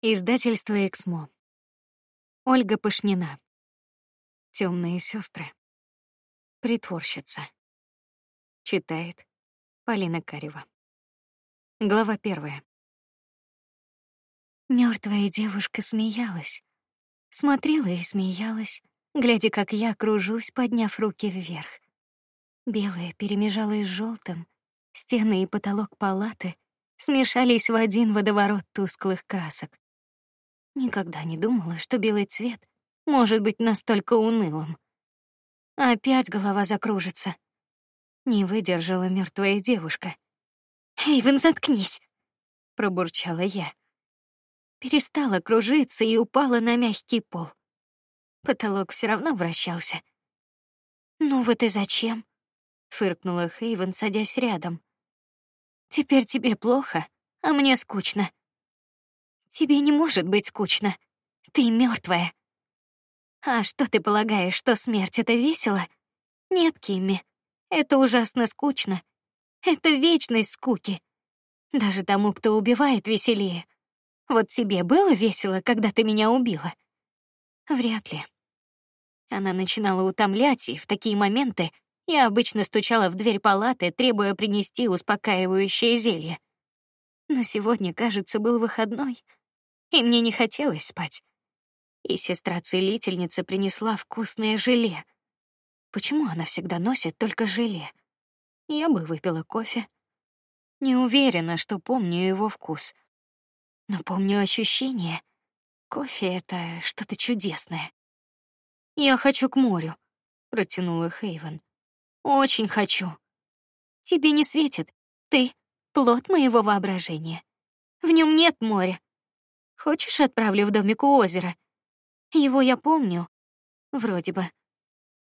Издательство Эксмо. Ольга Пышнина. Темные сестры. Притворщица. Читает Полина Карева. Глава первая. Мертвая девушка смеялась, смотрела и смеялась, глядя, как я кружусь, подняв руки вверх. Белое перемежалось с желтым, стены и потолок палаты смешались в один водоворот тусклых красок. Никогда не думала, что белый цвет может быть настолько унылым. Опять голова закружится. Не выдержала мертвая девушка. Эйвен, заткнись, пробурчала я. Перестала кружиться и упала на мягкий пол. Потолок все равно вращался. Ну вот и зачем? фыркнула Хейвен, садясь рядом. Теперь тебе плохо, а мне скучно. Тебе не может быть скучно. Ты мертвая. А что ты полагаешь, что смерть это весело? Нет, Кимми, это ужасно скучно. Это вечность скуки. Даже тому, кто убивает, веселее. Вот тебе было весело, когда ты меня убила? Вряд ли. Она начинала утомлять, и в такие моменты я обычно стучала в дверь палаты, требуя принести успокаивающее зелье. Но сегодня, кажется, был выходной, и мне не хотелось спать. И сестра-целительница принесла вкусное желе. Почему она всегда носит только желе? Я бы выпила кофе. Не уверена, что помню его вкус, но помню ощущение. Кофе это что-то чудесное. Я хочу к морю, протянула Хейвен. Очень хочу. Тебе не светит. Ты плод моего воображения. В нем нет моря, Хочешь, отправлю в домик у озера? Его я помню. Вроде бы.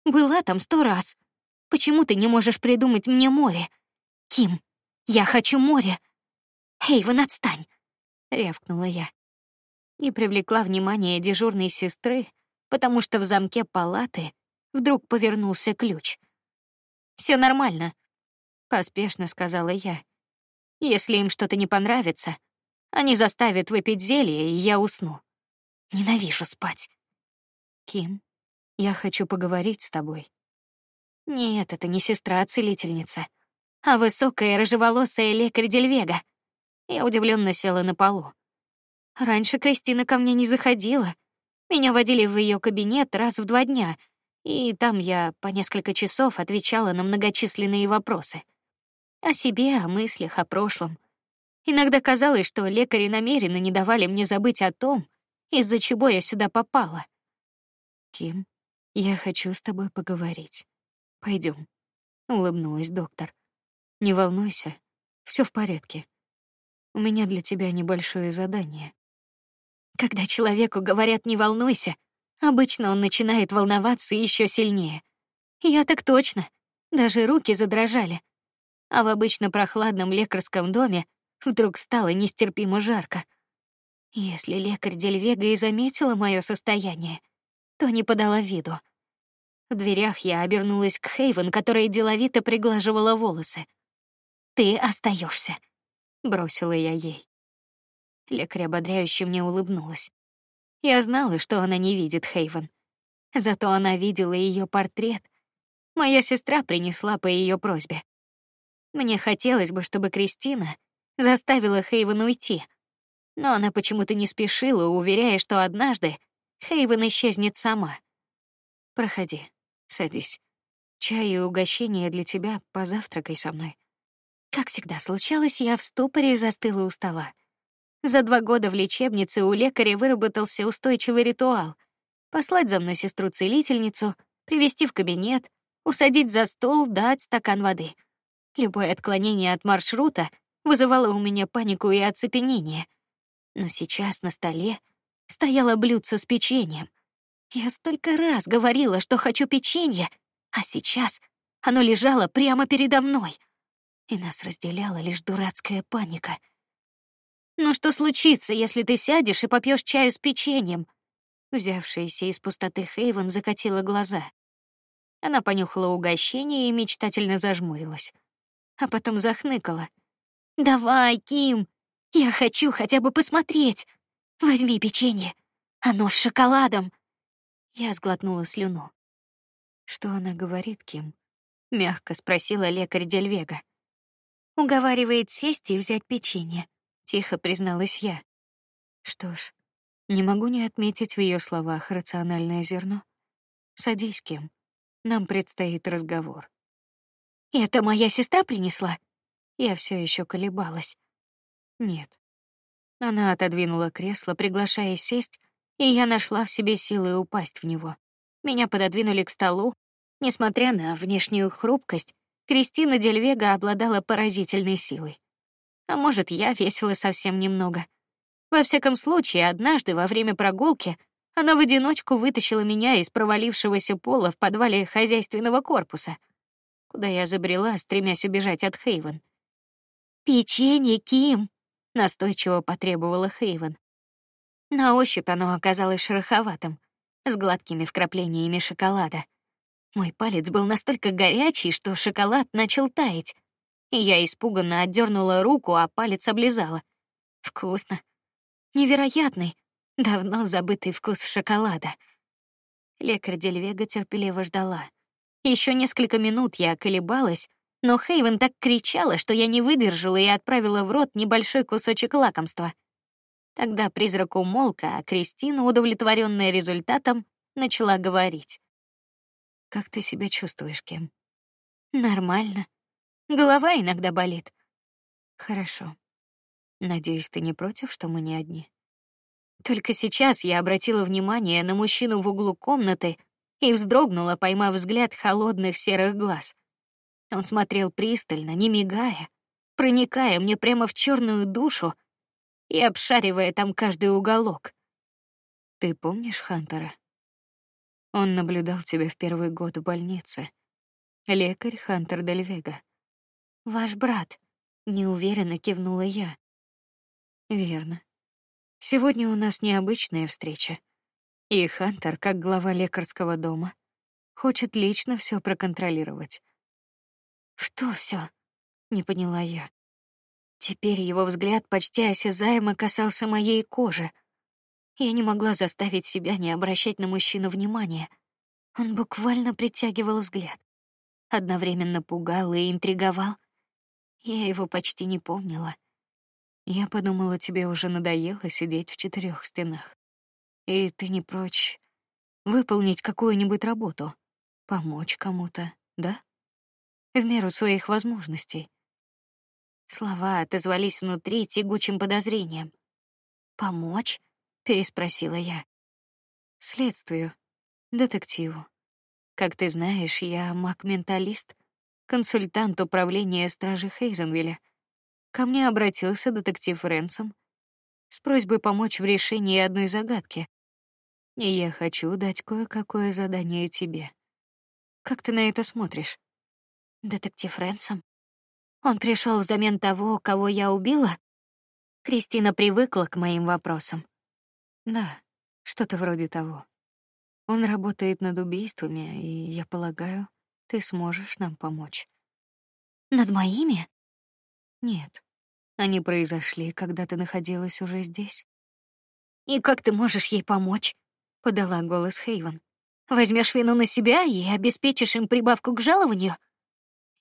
Была там сто раз. Почему ты не можешь придумать мне море? Ким, я хочу море. Эйвен, отстань, рявкнула я. И привлекла внимание дежурной сестры, потому что в замке палаты вдруг повернулся ключ. Все нормально, поспешно сказала я. Если им что-то не понравится, они заставят выпить зелье, и я усну. Ненавижу спать. Ким, я хочу поговорить с тобой. Нет, это не сестра-целительница, а высокая рыжеволосая лекарь Дельвега. Я удивленно села на полу. Раньше Кристина ко мне не заходила. Меня водили в ее кабинет раз в два дня, и там я по несколько часов отвечала на многочисленные вопросы о себе, о мыслях, о прошлом. Иногда казалось, что лекари намеренно не давали мне забыть о том, из-за чего я сюда попала. Ким, я хочу с тобой поговорить. Пойдем. Улыбнулась доктор. Не волнуйся, все в порядке. У меня для тебя небольшое задание. Когда человеку говорят не волнуйся, обычно он начинает волноваться еще сильнее. Я так точно, даже руки задрожали. А в обычно прохладном лекарском доме Вдруг стало нестерпимо жарко. Если лекарь Дельвега и заметила мое состояние, то не подала виду. В дверях я обернулась к Хейвен, которая деловито приглаживала волосы. Ты остаешься, бросила я ей. Лекарь ободряюще мне улыбнулась. Я знала, что она не видит Хейвен, зато она видела ее портрет. Моя сестра принесла по ее просьбе. Мне хотелось бы, чтобы Кристина заставила Хейвен уйти. Но она почему-то не спешила, уверяя, что однажды Хейвен исчезнет сама. Проходи, садись. Чай и угощение для тебя, позавтракай со мной. Как всегда случалось, я в ступоре застыла у стола. За два года в лечебнице у лекаря выработался устойчивый ритуал: послать за мной сестру-целительницу, привести в кабинет, усадить за стол, дать стакан воды. Любое отклонение от маршрута вызывало у меня панику и оцепенение. Но сейчас на столе стояло блюдце с печеньем. Я столько раз говорила, что хочу печенье, а сейчас оно лежало прямо передо мной, и нас разделяла лишь дурацкая паника. Ну что случится, если ты сядешь и попьешь чаю с печеньем? Взявшаяся из пустоты Хейвен закатила глаза. Она понюхала угощение и мечтательно зажмурилась, а потом захныкала. Давай, Ким, я хочу хотя бы посмотреть. Возьми печенье. Оно с шоколадом. Я сглотнула слюну. Что она говорит, Ким? Мягко спросила лекарь Дельвега. Уговаривает сесть и взять печенье. Тихо призналась я. Что ж, не могу не отметить в ее словах рациональное зерно. Садись, Ким. Нам предстоит разговор. Это моя сестра принесла. Я все еще колебалась. Нет. Она отодвинула кресло, приглашая сесть, и я нашла в себе силы упасть в него. Меня пододвинули к столу. Несмотря на внешнюю хрупкость, Кристина Дельвега обладала поразительной силой. А может, я весила совсем немного. Во всяком случае, однажды во время прогулки она в одиночку вытащила меня из провалившегося пола в подвале хозяйственного корпуса, куда я забрела, стремясь убежать от Хейвен. Печенье, Ким, настойчиво потребовала Хейвен. На ощупь оно оказалось шероховатым, с гладкими вкраплениями шоколада. Мой палец был настолько горячий, что шоколад начал таять, я испуганно отдернула руку, а палец облизала. Вкусно, невероятный, давно забытый вкус шоколада. Лекарь Дельвега терпеливо ждала. Еще несколько минут я колебалась, но Хейвен так кричала, что я не выдержала и отправила в рот небольшой кусочек лакомства. Тогда призрак умолк, а Кристина, удовлетворенная результатом, начала говорить. Как ты себя чувствуешь, Кем? Нормально. Голова иногда болит. Хорошо. Надеюсь, ты не против, что мы не одни. Только сейчас я обратила внимание на мужчину в углу комнаты и вздрогнула, поймав взгляд холодных серых глаз. Он смотрел пристально, не мигая, проникая мне прямо в черную душу и обшаривая там каждый уголок. Ты помнишь Хантера? Он наблюдал тебя в первый год в больнице. Лекарь Хантер Дельвега. Ваш брат. Неуверенно кивнула я. Верно. Сегодня у нас необычная встреча. И Хантер, как глава лекарского дома, хочет лично все проконтролировать. Что все? Не поняла я. Теперь его взгляд почти осязаемо касался моей кожи. Я не могла заставить себя не обращать на мужчину внимания. Он буквально притягивал взгляд, одновременно пугал и интриговал. Я его почти не помнила. Я подумала, тебе уже надоело сидеть в четырех стенах, и ты не прочь выполнить какую-нибудь работу, помочь кому-то, да? В меру своих возможностей. Слова отозвались внутри тягучим подозрением. Помочь? переспросила я. Следствию, детективу. Как ты знаешь, я маг-менталист, консультант управления стражи Хейзенвилля. Ко мне обратился детектив Ренсом с просьбой помочь в решении одной загадки. И я хочу дать кое-какое задание тебе. Как ты на это смотришь? Детектив Ренсом? Он пришел взамен того, кого я убила? Кристина привыкла к моим вопросам. Да, что-то вроде того. Он работает над убийствами, и я полагаю, ты сможешь нам помочь. Над моими? Нет. Они произошли, когда ты находилась уже здесь. И как ты можешь ей помочь? подала голос Хейвен. Возьмешь вину на себя и обеспечишь им прибавку к жалованию?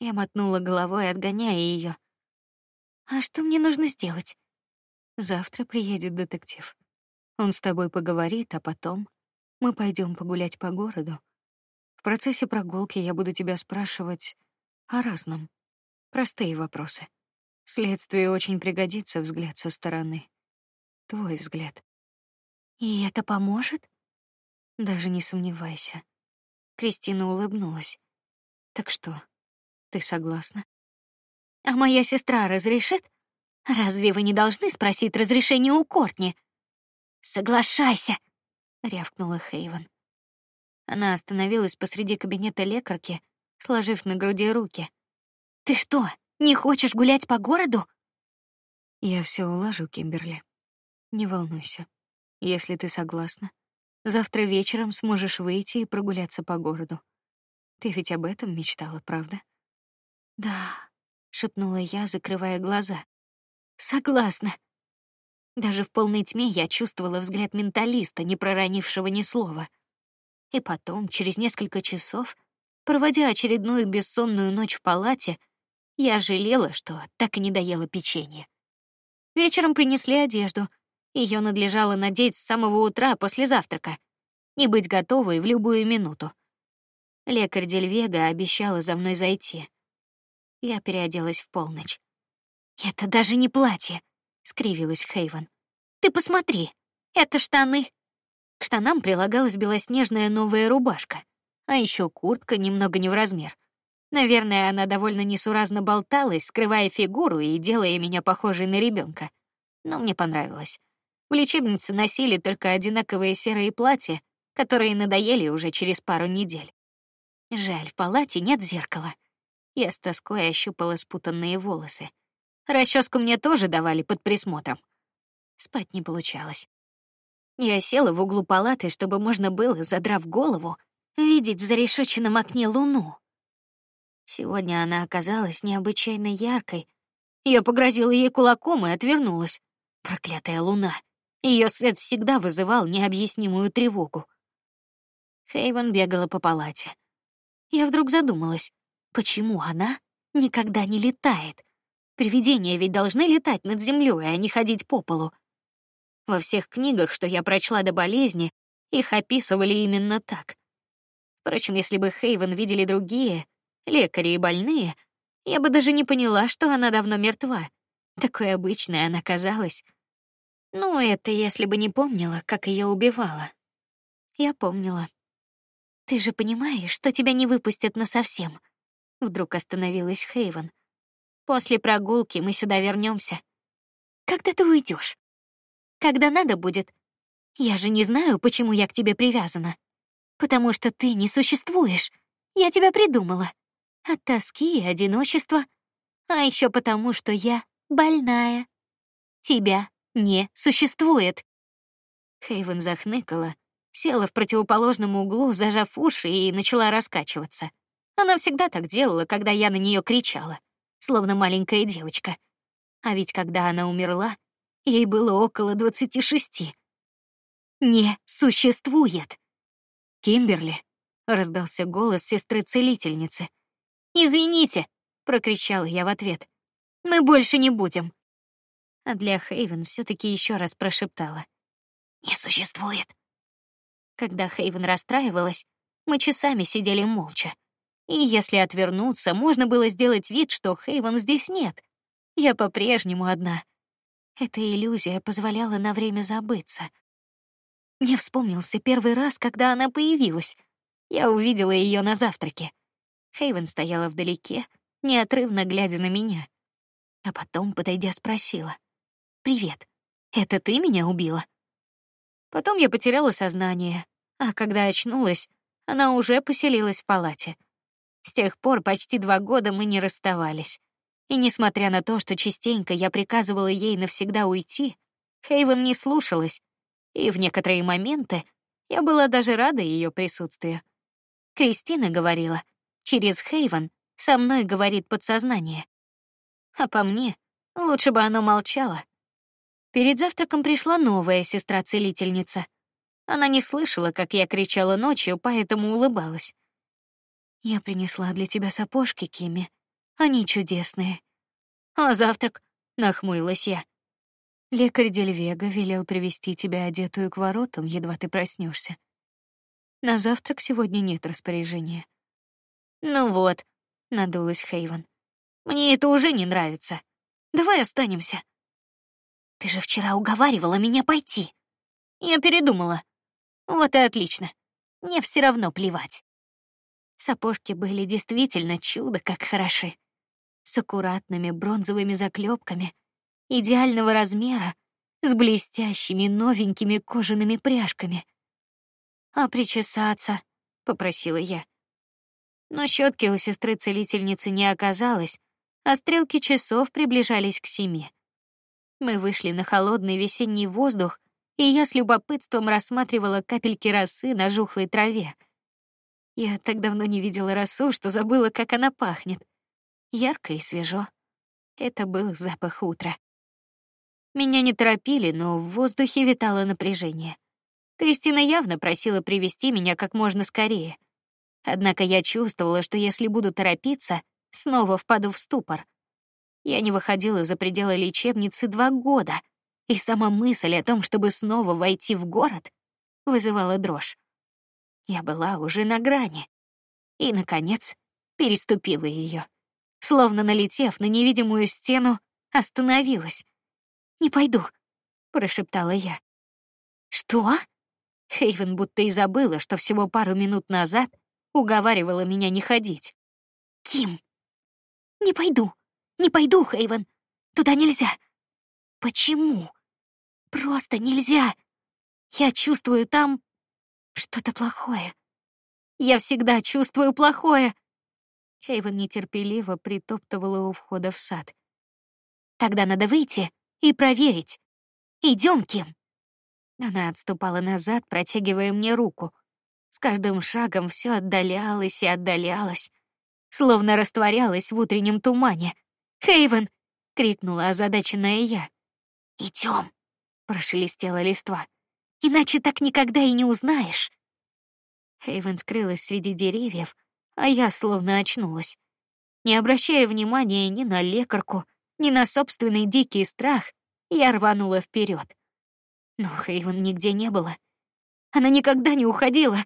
Я мотнула головой, отгоняя ее. А что мне нужно сделать? Завтра приедет детектив. Он с тобой поговорит, а потом мы пойдем погулять по городу. В процессе прогулки я буду тебя спрашивать о разном. Простые вопросы. Следствию очень пригодится взгляд со стороны. Твой взгляд. И это поможет? Даже не сомневайся. Кристина улыбнулась. Так что, ты согласна? А моя сестра разрешит? Разве вы не должны спросить разрешение у Кортни? Соглашайся, рявкнула Хейвен. Она остановилась посреди кабинета лекарки, сложив на груди руки. Ты что, не хочешь гулять по городу? Я все улажу, Кимберли. Не волнуйся. Если ты согласна, завтра вечером сможешь выйти и прогуляться по городу. Ты ведь об этом мечтала, правда? Да, шепнула я, закрывая глаза. Согласна. Даже в полной тьме я чувствовала взгляд менталиста, не проронившего ни слова. И потом, через несколько часов, проводя очередную бессонную ночь в палате, я жалела, что так и не доела печенье. Вечером принесли одежду. Ее надлежало надеть с самого утра после завтрака и быть готовой в любую минуту. Лекарь Дельвега обещала за мной зайти. Я переоделась в полночь. Это даже не платье, скривилась Хейвен. Ты посмотри, это штаны. К штанам прилагалась белоснежная новая рубашка, а еще куртка немного не в размер. Наверное, она довольно несуразно болталась, скрывая фигуру и делая меня похожей на ребенка. Но мне понравилось. В лечебнице носили только одинаковые серые платья, которые надоели уже через пару недель. Жаль, в палате нет зеркала. Я с тоской ощупала спутанные волосы. Расческу мне тоже давали под присмотром. Спать не получалось. Я села в углу палаты, чтобы можно было, задрав голову, видеть в зарешоченном окне луну. Сегодня она оказалась необычайно яркой. Я погрозила ей кулаком и отвернулась. Проклятая луна. Ее свет всегда вызывал необъяснимую тревогу. Хейвен бегала по палате. Я вдруг задумалась, почему она никогда не летает? Привидения ведь должны летать над землей, а не ходить по полу. Во всех книгах, что я прочла до болезни, их описывали именно так. Впрочем, если бы Хейвен видели другие, лекари и больные, я бы даже не поняла, что она давно мертва. Такой обычной она казалась. Ну, это если бы не помнила, как ее убивала. Я помнила. Ты же понимаешь, что тебя не выпустят на совсем. Вдруг остановилась Хейвен. После прогулки мы сюда вернемся. Когда ты уйдешь? Когда надо будет. Я же не знаю, почему я к тебе привязана. Потому что ты не существуешь. Я тебя придумала от тоски и одиночества, а еще потому, что я больная. Тебя не существует. Хейвен захныкала, села в противоположном углу, зажав уши и начала раскачиваться. Она всегда так делала, когда я на нее кричала, словно маленькая девочка. А ведь когда она умерла, ей было около двадцати шести. Не существует. Кимберли раздался голос сестры-целительницы. Извините, прокричала я в ответ. Мы больше не будем. А для Хейвен все таки еще раз прошептала: не существует. Когда Хейвен расстраивалась, мы часами сидели молча. И если отвернуться, можно было сделать вид, что Хейвен здесь нет. Я по-прежнему одна. Эта иллюзия позволяла на время забыться. Мне вспомнился первый раз, когда она появилась. Я увидела ее на завтраке. Хейвен стояла вдалеке, неотрывно глядя на меня. А потом, подойдя, спросила: "Привет. Это ты меня убила?" Потом я потеряла сознание, а когда очнулась, она уже поселилась в палате. С тех пор почти два года мы не расставались. И несмотря на то, что частенько я приказывала ей навсегда уйти, Хейвен не слушалась, и в некоторые моменты я была даже рада ее присутствию. Кристина говорила, Через Хейвен со мной говорит подсознание. А по мне, лучше бы оно молчало. Перед завтраком пришла новая сестра-целительница. Она не слышала, как я кричала ночью, поэтому улыбалась. Я принесла для тебя сапожки, Кими. Они чудесные. А завтрак? Нахмурилась я. Лекарь Дельвега велел привести тебя одетую к воротам, едва ты проснешься. На завтрак сегодня нет распоряжения. Ну вот, надулась Хейвен. Мне это уже не нравится. Давай останемся. Ты же вчера уговаривала меня пойти. Я передумала. Вот и отлично. Мне все равно плевать. Сапожки были действительно чудо как хороши. С аккуратными бронзовыми заклепками, идеального размера, с блестящими новенькими кожаными пряжками. А причесаться, попросила я. Но щетки у сестры целительницы не оказалось, а стрелки часов приближались к семи. Мы вышли на холодный весенний воздух, и я с любопытством рассматривала капельки росы на жухлой траве. Я так давно не видела росу, что забыла, как она пахнет. Ярко и свежо. Это был запах утра. Меня не торопили, но в воздухе витало напряжение. Кристина явно просила привести меня как можно скорее. Однако я чувствовала, что если буду торопиться, снова впаду в ступор. Я не выходила за пределы лечебницы два года, и сама мысль о том, чтобы снова войти в город, вызывала дрожь. Я была уже на грани. И наконец переступила ее, словно налетев на невидимую стену, остановилась. Не пойду, прошептала я. Что? Хейвен будто и забыла, что всего пару минут назад уговаривала меня не ходить. Ким, не пойду, не пойду, Хейвен. Туда нельзя. Почему? Просто нельзя. Я чувствую там что-то плохое. Я всегда чувствую плохое. Хейвен нетерпеливо притоптывала у входа в сад. Тогда надо выйти и проверить. Идем, Ким. Она отступала назад, протягивая мне руку. С каждым шагом все отдалялось и отдалялось, словно растворялась в утреннем тумане. Хейвен! крикнула озадаченная я. Идем! прошелестела листва. Иначе так никогда и не узнаешь. Хейвен скрылась среди деревьев, а я словно очнулась. Не обращая внимания ни на лекарку, ни на собственный дикий страх, я рванула вперед. Но Хейвен нигде не было. Она никогда не уходила,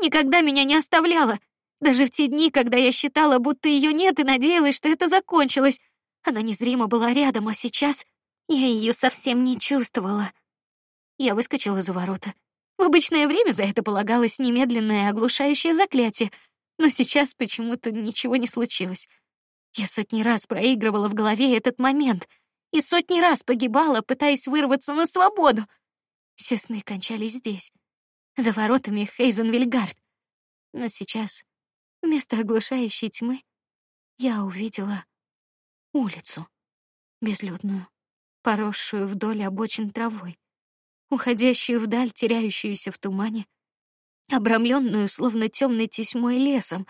никогда меня не оставляла. Даже в те дни, когда я считала, будто ее нет и надеялась, что это закончилось, она незримо была рядом, а сейчас я ее совсем не чувствовала. Я выскочила за ворота. В обычное время за это полагалось немедленное оглушающее заклятие, но сейчас почему-то ничего не случилось. Я сотни раз проигрывала в голове этот момент и сотни раз погибала, пытаясь вырваться на свободу. Все сны кончались здесь, за воротами Хейзенвильгард. Но сейчас вместо оглушающей тьмы я увидела улицу, безлюдную, поросшую вдоль обочин травой уходящую вдаль, теряющуюся в тумане, обрамленную словно темной тесьмой лесом.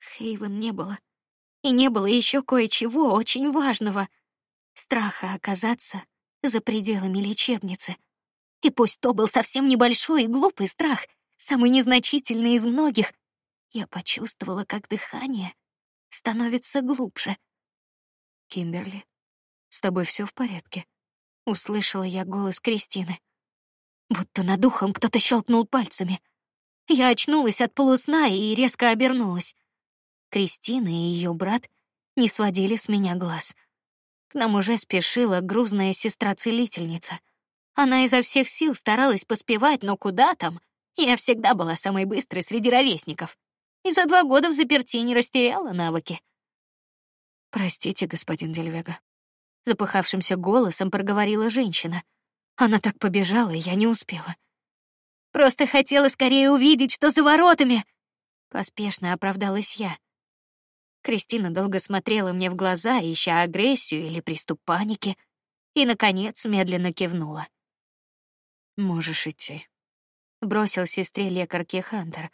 Хейвен не было, и не было еще кое-чего очень важного — страха оказаться за пределами лечебницы. И пусть то был совсем небольшой и глупый страх, самый незначительный из многих, я почувствовала, как дыхание становится глубже. Кимберли, с тобой все в порядке? Услышала я голос Кристины. Будто над ухом кто-то щелкнул пальцами. Я очнулась от полусна и резко обернулась. Кристина и ее брат не сводили с меня глаз. К нам уже спешила грузная сестра-целительница. Она изо всех сил старалась поспевать, но куда там? Я всегда была самой быстрой среди ровесников. И за два года в заперти не растеряла навыки. Простите, господин Дельвега запыхавшимся голосом проговорила женщина. Она так побежала, я не успела. Просто хотела скорее увидеть, что за воротами. Поспешно оправдалась я. Кристина долго смотрела мне в глаза, ища агрессию или приступ паники, и наконец медленно кивнула. Можешь идти, бросил сестре лекарки Хантер.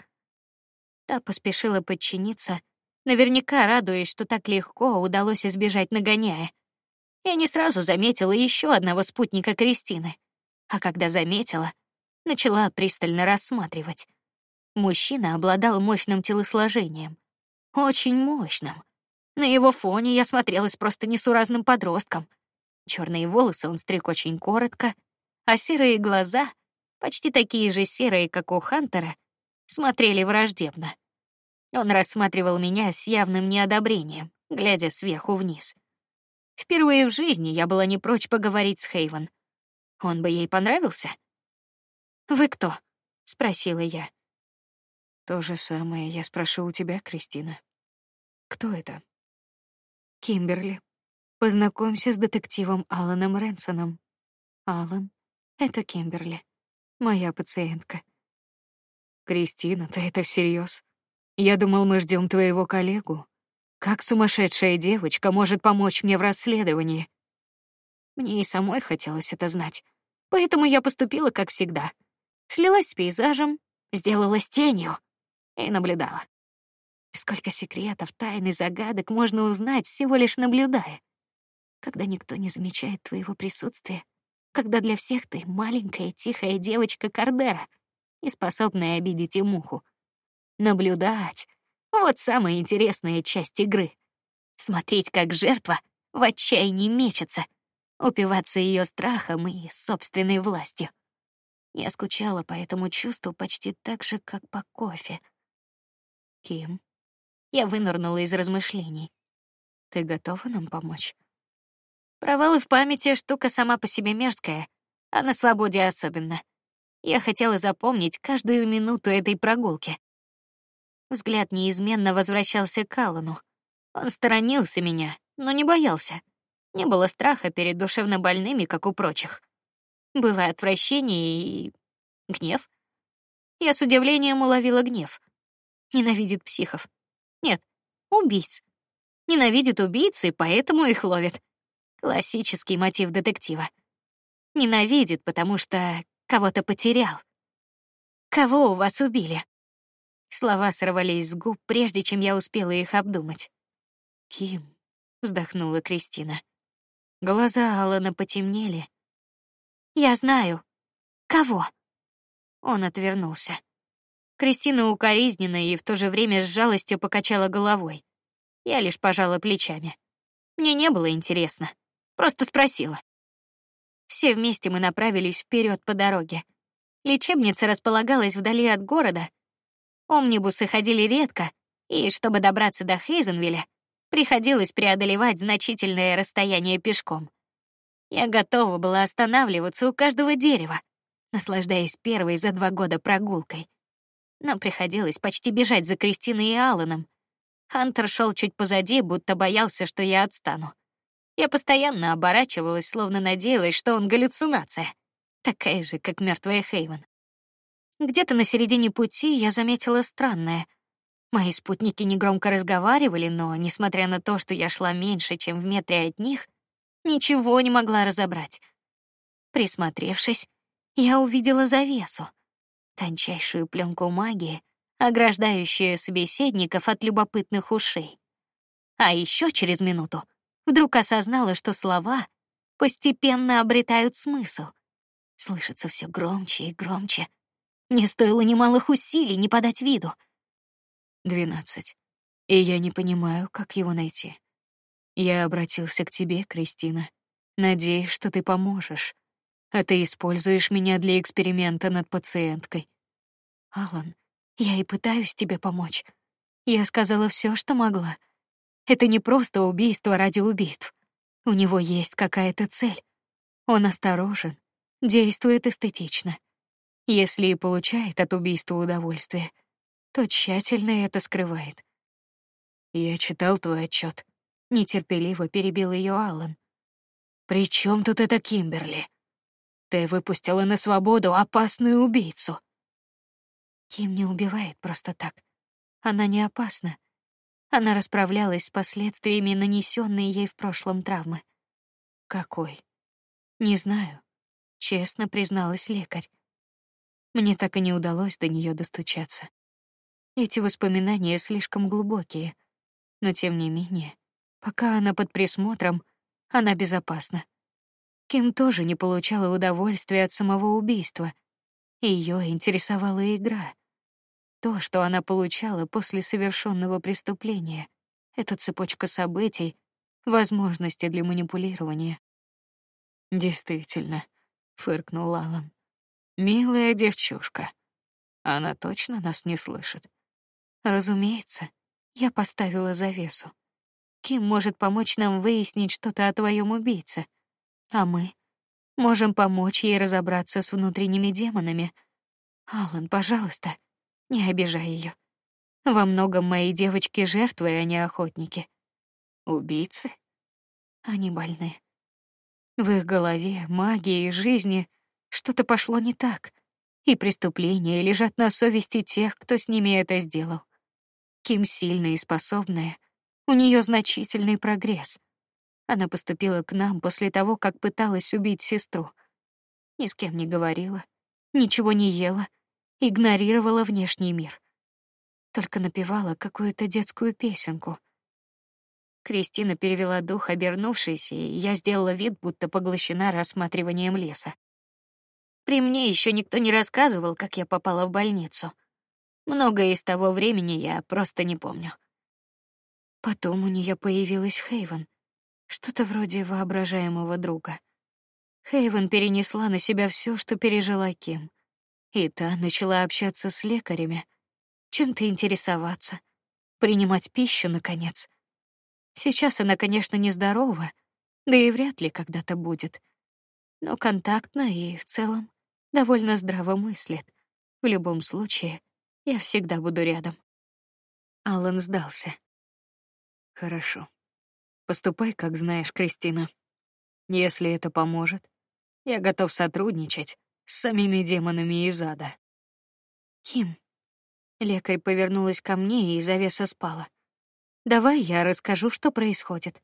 Та поспешила подчиниться, наверняка радуясь, что так легко удалось избежать нагоняя. Я не сразу заметила еще одного спутника Кристины, а когда заметила, начала пристально рассматривать. Мужчина обладал мощным телосложением, очень мощным. На его фоне я смотрелась просто несуразным подростком. Черные волосы он стриг очень коротко, а серые глаза, почти такие же серые, как у Хантера, смотрели враждебно. Он рассматривал меня с явным неодобрением, глядя сверху вниз. Впервые в жизни я была не прочь поговорить с Хейвен. Он бы ей понравился. Вы кто? спросила я. То же самое я спрошу у тебя, Кристина. Кто это? Кимберли. Познакомься с детективом Аланом Ренсоном. Алан — это Кимберли, моя пациентка. Кристина, ты это всерьез? Я думал, мы ждем твоего коллегу. Как сумасшедшая девочка может помочь мне в расследовании? Мне и самой хотелось это знать, поэтому я поступила как всегда. Слилась с пейзажем, сделалась тенью и наблюдала. Сколько секретов, тайн и загадок можно узнать всего лишь наблюдая. когда никто не замечает твоего присутствия, когда для всех ты маленькая тихая девочка Кардера, и способная обидеть и муху. Наблюдать — вот самая интересная часть игры. Смотреть, как жертва в отчаянии мечется, упиваться ее страхом и собственной властью. Я скучала по этому чувству почти так же, как по кофе. Ким, я вынырнула из размышлений. Ты готова нам помочь? Провалы в памяти штука сама по себе мерзкая, а на свободе особенно. Я хотела запомнить каждую минуту этой прогулки. Взгляд неизменно возвращался к Аллану. Он сторонился меня, но не боялся. Не было страха перед душевно больными, как у прочих. Было отвращение и гнев. Я с удивлением уловила гнев. Ненавидит психов. Нет, убийц. Ненавидит убийц и поэтому их ловит. Классический мотив детектива. Ненавидит, потому что кого-то потерял. Кого у вас убили? Слова сорвались с губ, прежде чем я успела их обдумать. Ким, вздохнула Кристина. Глаза Алана потемнели. Я знаю. Кого? Он отвернулся. Кристина укоризненно и в то же время с жалостью покачала головой. Я лишь пожала плечами. Мне не было интересно, просто спросила. Все вместе мы направились вперед по дороге. Лечебница располагалась вдали от города. Омнибусы ходили редко, и чтобы добраться до Хейзенвилля, приходилось преодолевать значительное расстояние пешком. Я готова была останавливаться у каждого дерева, наслаждаясь первой за два года прогулкой. Но приходилось почти бежать за Кристиной и Алланом. Хантер шел чуть позади, будто боялся, что я отстану. Я постоянно оборачивалась, словно надеялась, что он галлюцинация, такая же, как мертвая Хейвен. Где-то на середине пути я заметила странное. Мои спутники негромко разговаривали, но, несмотря на то, что я шла меньше, чем в метре от них, ничего не могла разобрать. Присмотревшись, я увидела завесу, тончайшую пленку магии, ограждающую собеседников от любопытных ушей. А еще через минуту вдруг осознала, что слова постепенно обретают смысл. Слышится все громче и громче. Мне стоило немалых усилий не подать виду. Двенадцать. И я не понимаю, как его найти. Я обратился к тебе, Кристина. Надеюсь, что ты поможешь. А ты используешь меня для эксперимента над пациенткой. Алан, я и пытаюсь тебе помочь. Я сказала все, что могла. Это не просто убийство ради убийств. У него есть какая-то цель. Он осторожен, действует эстетично. Если и получает от убийства удовольствие, то тщательно это скрывает. Я читал твой отчет. Нетерпеливо перебил ее Аллан. При чем тут это Кимберли? Ты выпустила на свободу опасную убийцу. Ким не убивает просто так. Она не опасна. Она расправлялась с последствиями нанесенной ей в прошлом травмы. Какой? Не знаю. Честно призналась лекарь. Мне так и не удалось до нее достучаться. Эти воспоминания слишком глубокие, но тем не менее, пока она под присмотром, она безопасна. Ким тоже не получала удовольствия от самого убийства. Ее интересовала игра. То, что она получала после совершенного преступления, это цепочка событий, возможности для манипулирования. Действительно, фыркнул Алан. Милая девчушка. Она точно нас не слышит. Разумеется, я поставила завесу. Ким может помочь нам выяснить что-то о твоем убийце, а мы можем помочь ей разобраться с внутренними демонами. Алан, пожалуйста, не обижай ее. Во многом мои девочки жертвы, а не охотники. Убийцы? Они больны. В их голове, магии и жизни что-то пошло не так, и преступления лежат на совести тех, кто с ними это сделал. Ким сильная и способная, у нее значительный прогресс. Она поступила к нам после того, как пыталась убить сестру. Ни с кем не говорила, ничего не ела, игнорировала внешний мир. Только напевала какую-то детскую песенку. Кристина перевела дух, обернувшись, и я сделала вид, будто поглощена рассматриванием леса. При мне еще никто не рассказывал, как я попала в больницу. Многое из того времени я просто не помню. Потом у нее появилась Хейвен, что-то вроде воображаемого друга. Хейвен перенесла на себя все, что пережила Ким, и та начала общаться с лекарями, чем-то интересоваться, принимать пищу, наконец. Сейчас она, конечно, нездорова, да и вряд ли когда-то будет, но контактна и в целом довольно здраво мыслит. В любом случае, я всегда буду рядом. Аллан сдался. Хорошо. Поступай, как знаешь, Кристина. Если это поможет, я готов сотрудничать с самими демонами из ада. Ким. Лекарь повернулась ко мне, и завеса спала. Давай я расскажу, что происходит.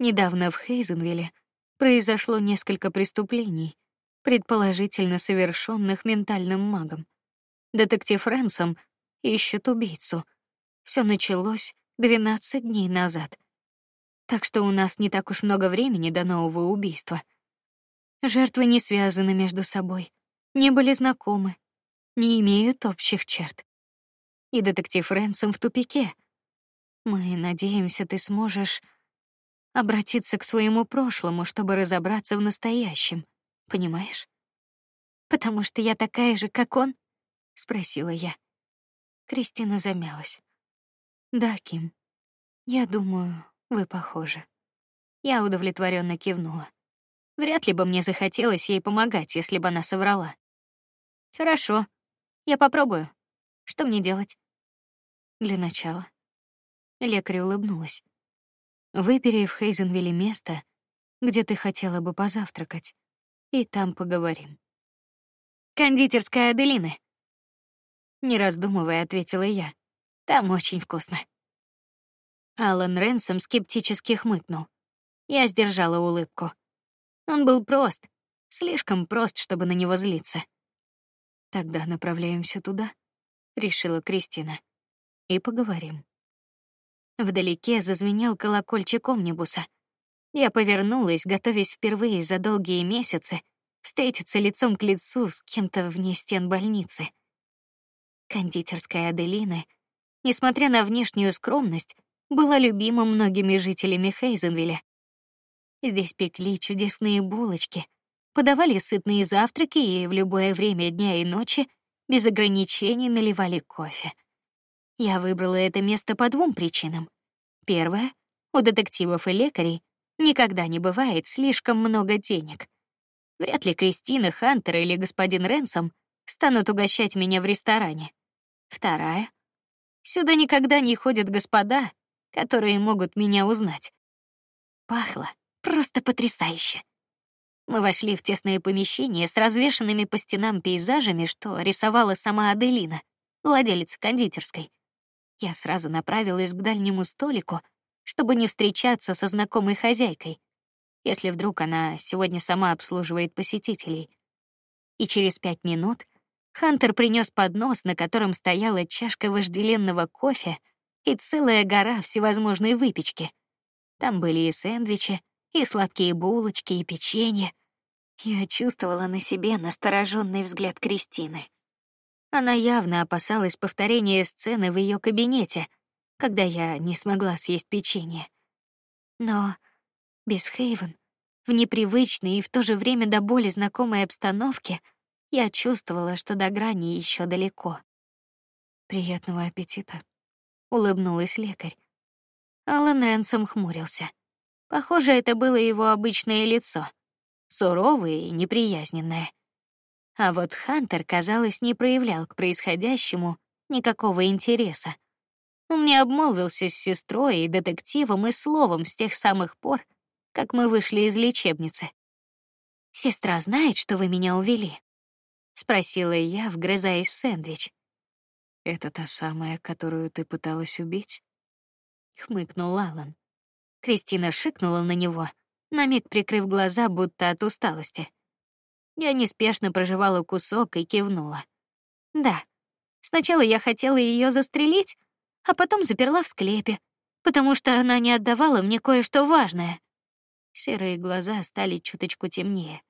Недавно в Хейзенвилле произошло несколько преступлений, предположительно совершенных ментальным магом. Детектив Ренсом ищет убийцу. Все началось 12 дней назад. Так что у нас не так уж много времени до нового убийства. Жертвы не связаны между собой, не были знакомы, не имеют общих черт. И детектив Ренсом в тупике. Мы надеемся, ты сможешь обратиться к своему прошлому, чтобы разобраться в настоящем. Понимаешь? Потому что я такая же, как он, спросила я. Кристина замялась. Да, Ким. Я думаю, вы похожи. Я удовлетворенно кивнула. Вряд ли бы мне захотелось ей помогать, если бы она соврала. Хорошо, я попробую. Что мне делать? Для начала. Лекарь улыбнулась. Выбери в Хейзенвилле место, где ты хотела бы позавтракать и там поговорим. Кондитерская Аделины. Не раздумывая, ответила я. Там очень вкусно. Алан Ренсом скептически хмыкнул. Я сдержала улыбку. Он был прост, слишком прост, чтобы на него злиться. Тогда направляемся туда, решила Кристина, и поговорим. Вдалеке зазвенел колокольчик омнибуса. Я повернулась, готовясь впервые за долгие месяцы встретиться лицом к лицу с кем-то вне стен больницы. Кондитерская Аделины, несмотря на внешнюю скромность, была любима многими жителями Хейзенвилля. Здесь пекли чудесные булочки, подавали сытные завтраки и в любое время дня и ночи без ограничений наливали кофе. Я выбрала это место по двум причинам. Первое: у детективов и лекарей никогда не бывает слишком много денег. Вряд ли Кристина Хантер или господин Ренсом станут угощать меня в ресторане. Вторая: сюда никогда не ходят господа, которые могут меня узнать. Пахло просто потрясающе. Мы вошли в тесное помещение с развешанными по стенам пейзажами, что рисовала сама Аделина, владелица кондитерской. Я сразу направилась к дальнему столику, чтобы не встречаться со знакомой хозяйкой, если вдруг она сегодня сама обслуживает посетителей. И через пять минут Хантер принес поднос, на котором стояла чашка вожделенного кофе и целая гора всевозможной выпечки. Там были и сэндвичи, и сладкие булочки, и печенье. Я чувствовала на себе настороженный взгляд Кристины. Она явно опасалась повторения сцены в ее кабинете, когда я не смогла съесть печенье. Но без Хейвен, в непривычной и в то же время до боли знакомой обстановке, я чувствовала, что до грани еще далеко. Приятного аппетита, улыбнулась лекарь. Алан Ренсом хмурился. Похоже, это было его обычное лицо, суровое и неприязненное. А вот Хантер, казалось, не проявлял к происходящему никакого интереса. Он не обмолвился с сестрой и детективом и словом с тех самых пор, как мы вышли из лечебницы. Сестра знает, что вы меня увели, спросила я, вгрызаясь в сэндвич. Это та самая, которую ты пыталась убить? хмыкнул Алан. Кристина шикнула на него, на миг прикрыв глаза, будто от усталости. Я неспешно прожевала кусок и кивнула. Да. Сначала я хотела ее застрелить, а потом заперла в склепе, потому что она не отдавала мне кое-что важное. Серые глаза стали чуточку темнее.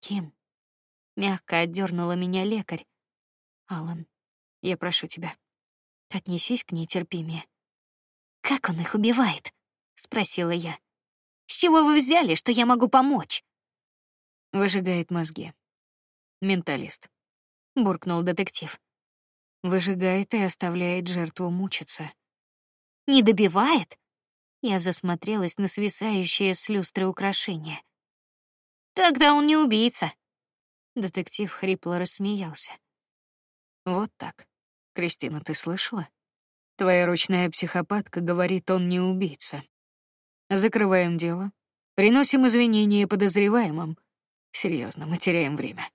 Ким мягко отдернула меня лекарь. Алан, я прошу тебя, отнесись к ней терпимее. Как он их убивает? спросила я. С чего вы взяли, что я могу помочь? Выжигает мозги. Менталист. Буркнул детектив. Выжигает и оставляет жертву мучиться. Не добивает? Я засмотрелась на свисающее с люстры украшение. Тогда он не убийца. Детектив хрипло рассмеялся. Вот так. Кристина, ты слышала? Твоя ручная психопатка говорит, он не убийца. Закрываем дело, приносим извинения подозреваемым. Серьезно, мы теряем время.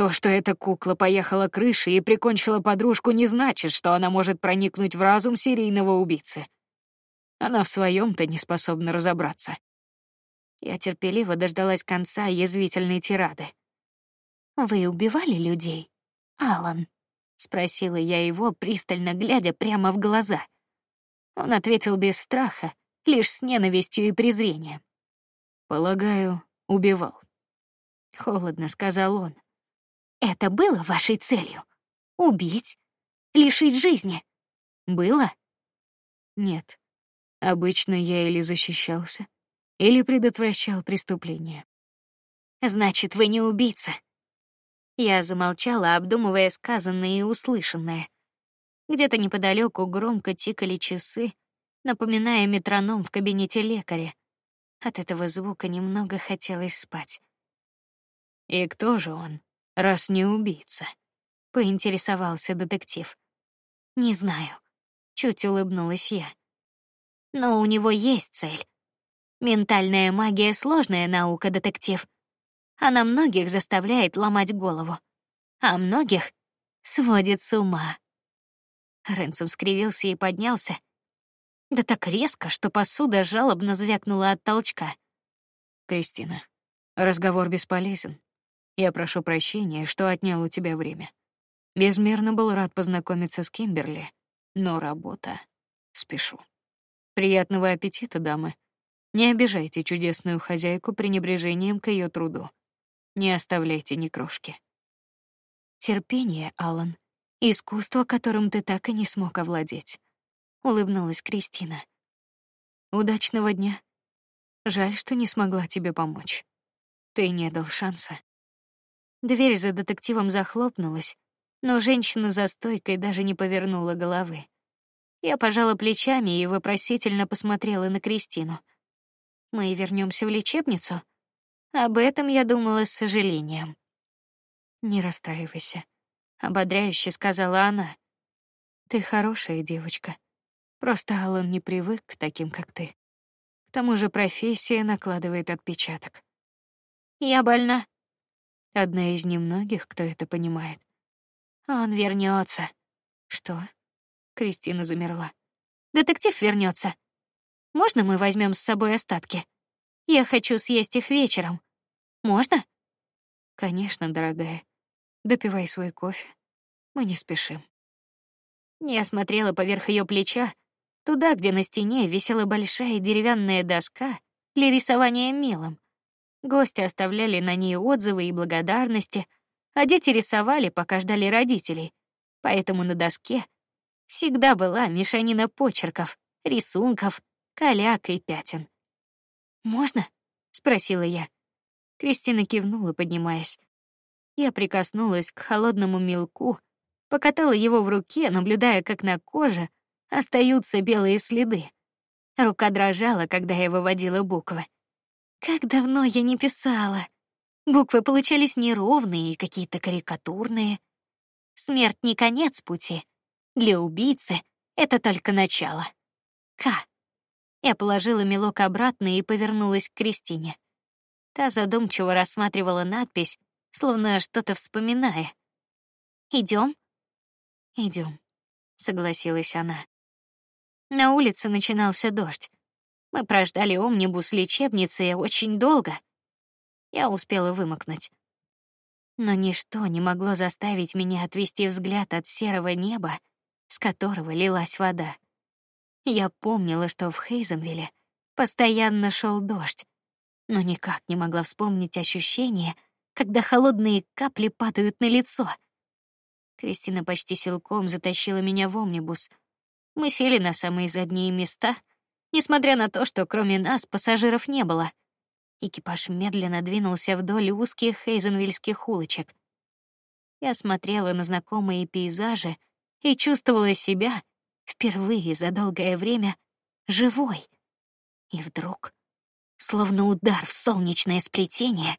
То, что эта кукла поехала крышей и прикончила подружку, не значит, что она может проникнуть в разум серийного убийцы. Она в своем-то не способна разобраться. Я терпеливо дождалась конца язвительной тирады. Вы убивали людей, Алан? спросила я его, пристально глядя прямо в глаза. Он ответил без страха, лишь с ненавистью и презрением. Полагаю, убивал. Холодно сказал он. Это было вашей целью? Убить? Лишить жизни? Было? Нет. Обычно я или защищался, или предотвращал преступление. Значит, вы не убийца. Я замолчала, обдумывая сказанное и услышанное. Где-то неподалеку громко тикали часы, напоминая метроном в кабинете лекаря. От этого звука немного хотелось спать. И кто же он, раз не убийца? Поинтересовался детектив. Не знаю. Чуть улыбнулась я. Но у него есть цель. Ментальная магия сложная наука, детектив. Она многих заставляет ломать голову, а многих сводит с ума. Ренсом скривился и поднялся, да так резко, что посуда жалобно звякнула от толчка. Кристина, разговор бесполезен. Я прошу прощения, что отнял у тебя время. Безмерно был рад познакомиться с Кимберли, но работа. Спешу. Приятного аппетита, дамы. Не обижайте чудесную хозяйку пренебрежением к ее труду. Не оставляйте ни крошки. Терпение, Алан, искусство, которым ты так и не смог овладеть улыбнулась Кристина. Удачного дня. Жаль, что не смогла тебе помочь. Ты не дал шанса. Дверь за детективом захлопнулась, но женщина за стойкой даже не повернула головы. Я пожала плечами и вопросительно посмотрела на Кристину. Мы вернемся в лечебницу. Об этом я думала с сожалением. Не расстраивайся, ободряюще сказала она. Ты хорошая девочка. Просто Алан не привык к таким, как ты. К тому же профессия накладывает отпечаток. Я больна. Одна из немногих, кто это понимает. Он вернется. Что? Кристина замерла. Детектив вернется. Можно мы возьмем с собой остатки? Я хочу съесть их вечером. Можно? Конечно, дорогая. Допивай свой кофе. Мы не спешим. Я смотрела поверх ее плеча, туда, где на стене висела большая деревянная доска для рисования мелом. Гости оставляли на ней отзывы и благодарности, а дети рисовали, пока ждали родителей. Поэтому на доске всегда была мешанина почерков, рисунков, коляк и пятен. Можно? спросила я. Кристина кивнула, поднимаясь. Я прикоснулась к холодному мелку, покатала его в руке, наблюдая, как на коже остаются белые следы. Рука дрожала, когда я выводила буквы. Как давно я не писала. Буквы получались неровные и какие-то карикатурные. Смерть не конец пути. Для убийцы это только начало. К. Я положила мелок обратно и повернулась к Кристине. Та задумчиво рассматривала надпись, словно что-то вспоминая. Идем. Идем, согласилась она. На улице начинался дождь. Мы прождали омнибус лечебницы очень долго. Я успела вымокнуть. Но ничто не могло заставить меня отвести взгляд от серого неба, с которого лилась вода. Я помнила, что в Хейзенвилле постоянно шел дождь, но никак не могла вспомнить ощущение, когда холодные капли падают на лицо. Кристина почти силком затащила меня в омнибус. Мы сели на самые задние места, несмотря на то, что кроме нас пассажиров не было. Экипаж медленно двинулся вдоль узких хейзенвильских улочек. Я смотрела на знакомые пейзажи и чувствовала себя впервые за долгое время живой. И вдруг, словно удар в солнечное сплетение,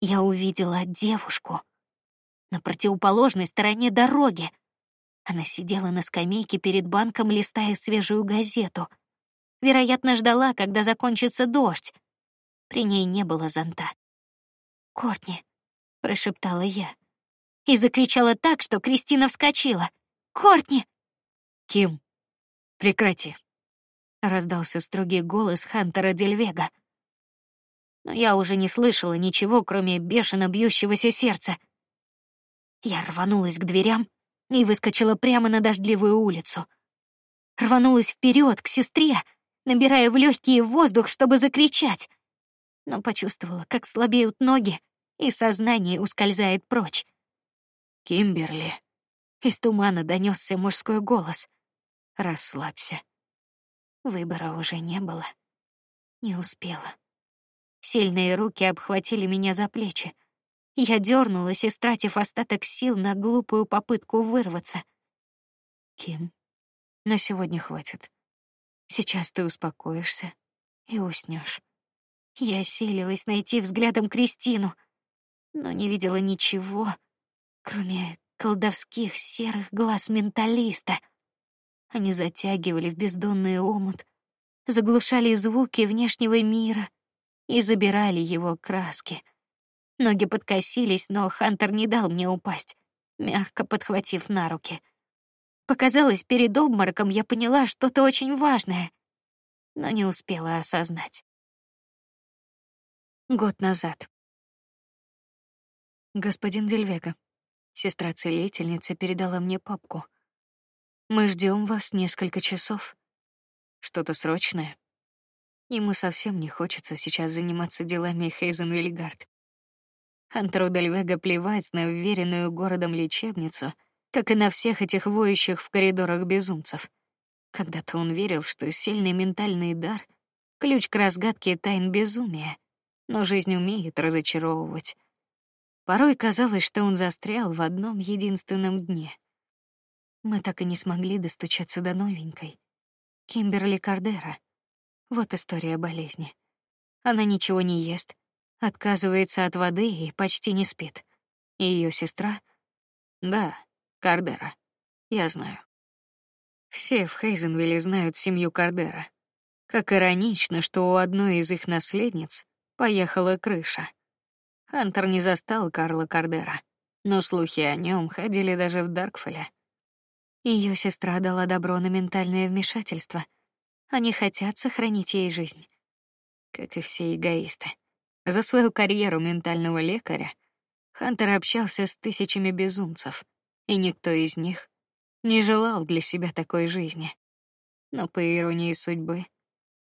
я увидела девушку на противоположной стороне дороги. Она сидела на скамейке перед банком, листая свежую газету. Вероятно, ждала, когда закончится дождь. При ней не было зонта. "Кортни", прошептала я и закричала так, что Кристина вскочила. "Кортни!" "Ким, прекрати!" раздался строгий голос Хантера Дельвега. Но я уже не слышала ничего, кроме бешено бьющегося сердца. Я рванулась к дверям и выскочила прямо на дождливую улицу. Рванулась вперед к сестре, набирая в легкие воздух, чтобы закричать но почувствовала, как слабеют ноги, и сознание ускользает прочь. Кимберли. Из тумана донесся мужской голос. Расслабься. Выбора уже не было. Не успела. Сильные руки обхватили меня за плечи. Я дернулась, истратив остаток сил на глупую попытку вырваться. Ким, на сегодня хватит. Сейчас ты успокоишься и уснешь. Я силилась найти взглядом Кристину, но не видела ничего, кроме колдовских серых глаз менталиста. Они затягивали в бездонный омут, заглушали звуки внешнего мира и забирали его краски. Ноги подкосились, но Хантер не дал мне упасть, мягко подхватив на руки. Показалось, перед обмороком я поняла что-то очень важное, но не успела осознать. Год назад. Господин Дельвега, сестра целительницы передала мне папку. Мы ждем вас несколько часов. Что-то срочное. Ему совсем не хочется сейчас заниматься делами Хейзен Вильгард. Хантеру Дельвега плевать на уверенную городом лечебницу, как и на всех этих воющих в коридорах безумцев. Когда-то он верил, что сильный ментальный дар — ключ к разгадке тайн безумия но жизнь умеет разочаровывать. Порой казалось, что он застрял в одном единственном дне. Мы так и не смогли достучаться до новенькой. Кимберли Кардера. Вот история болезни. Она ничего не ест, отказывается от воды и почти не спит. Ее сестра? Да, Кардера. Я знаю. Все в Хейзенвилле знают семью Кардера. Как иронично, что у одной из их наследниц поехала крыша. Хантер не застал Карла Кардера, но слухи о нем ходили даже в Даркфеле. Ее сестра дала добро на ментальное вмешательство. Они хотят сохранить ей жизнь, как и все эгоисты. За свою карьеру ментального лекаря Хантер общался с тысячами безумцев, и никто из них не желал для себя такой жизни. Но по иронии судьбы,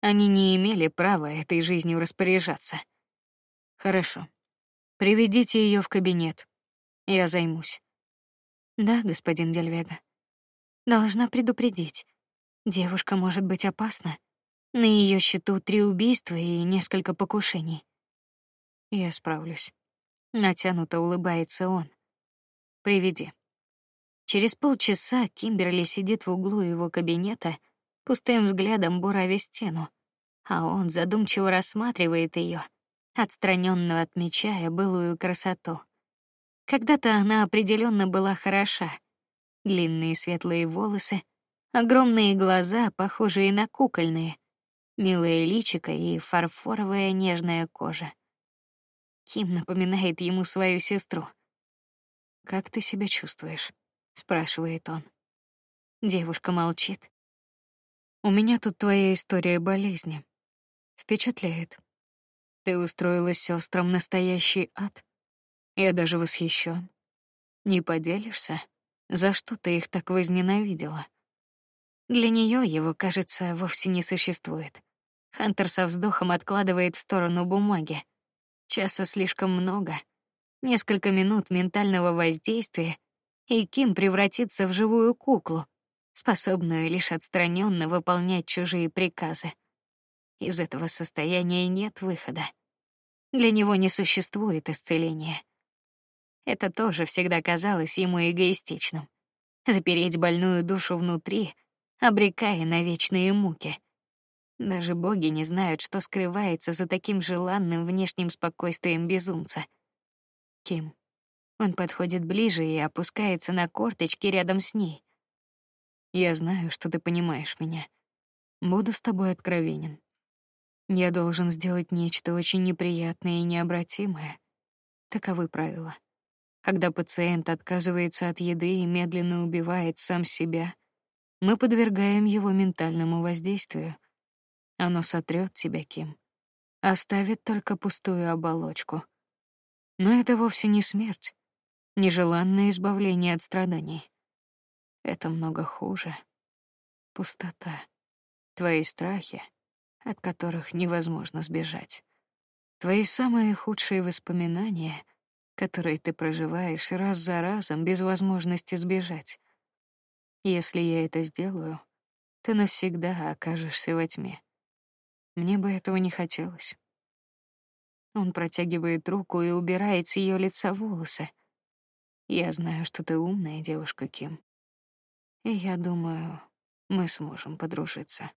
они не имели права этой жизнью распоряжаться. Хорошо. Приведите ее в кабинет. Я займусь. Да, господин Дельвега. Должна предупредить. Девушка может быть опасна. На ее счету три убийства и несколько покушений. Я справлюсь. Натянуто улыбается он. Приведи. Через полчаса Кимберли сидит в углу его кабинета, пустым взглядом буравя стену а он задумчиво рассматривает ее, отстраненно отмечая былую красоту. Когда-то она определенно была хороша. Длинные светлые волосы, огромные глаза, похожие на кукольные, милое личико и фарфоровая нежная кожа. Ким напоминает ему свою сестру. Как ты себя чувствуешь? Спрашивает он. Девушка молчит. У меня тут твоя история болезни. Впечатляет. Ты устроила сестрам настоящий ад. Я даже восхищен. Не поделишься, за что ты их так возненавидела? Для нее его, кажется, вовсе не существует. Хантер со вздохом откладывает в сторону бумаги. Часа слишком много. Несколько минут ментального воздействия, и Ким превратится в живую куклу, способную лишь отстраненно выполнять чужие приказы. Из этого состояния нет выхода. Для него не существует исцеления. Это тоже всегда казалось ему эгоистичным. Запереть больную душу внутри, обрекая на вечные муки. Даже боги не знают, что скрывается за таким желанным внешним спокойствием безумца. Ким. Он подходит ближе и опускается на корточки рядом с ней. Я знаю, что ты понимаешь меня. Буду с тобой откровенен. Я должен сделать нечто очень неприятное и необратимое. Таковы правила. Когда пациент отказывается от еды и медленно убивает сам себя, мы подвергаем его ментальному воздействию. Оно сотрет тебя, Ким, оставит только пустую оболочку. Но это вовсе не смерть, нежеланное избавление от страданий. Это много хуже. Пустота. Твои страхи, от которых невозможно сбежать. Твои самые худшие воспоминания, которые ты проживаешь раз за разом без возможности сбежать. Если я это сделаю, ты навсегда окажешься во тьме. Мне бы этого не хотелось. Он протягивает руку и убирает с ее лица волосы. Я знаю, что ты умная девушка, Ким. И я думаю, мы сможем подружиться.